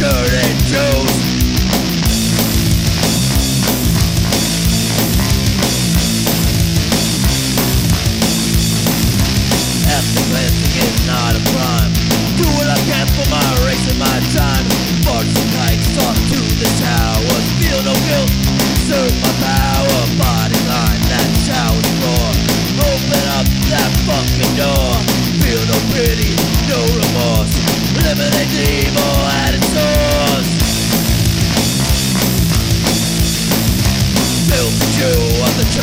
turning Jews is not a crime. Do what I can for my race and my time. March the pikes, to the towers. Feel no guilt, serve my past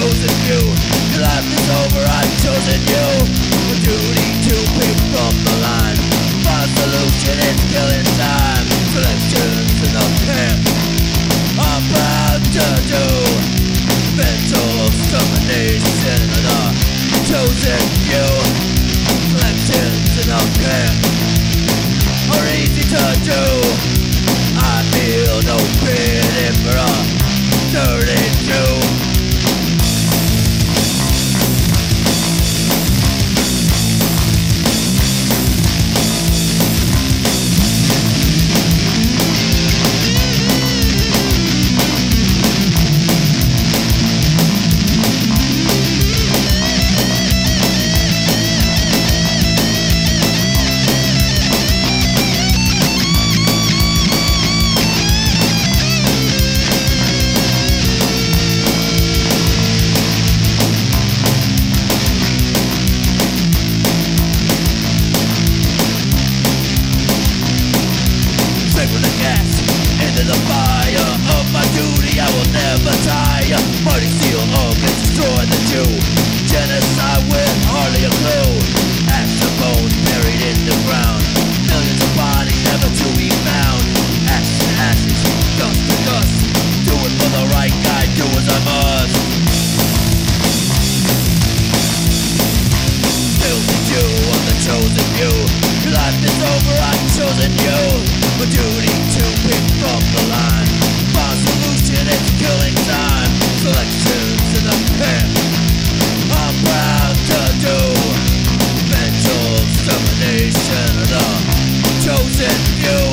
chosen few. Your life is over. the fire of my duty I will never tire. Mighty steel, oh, all gets destroyed the Jew the chosen few.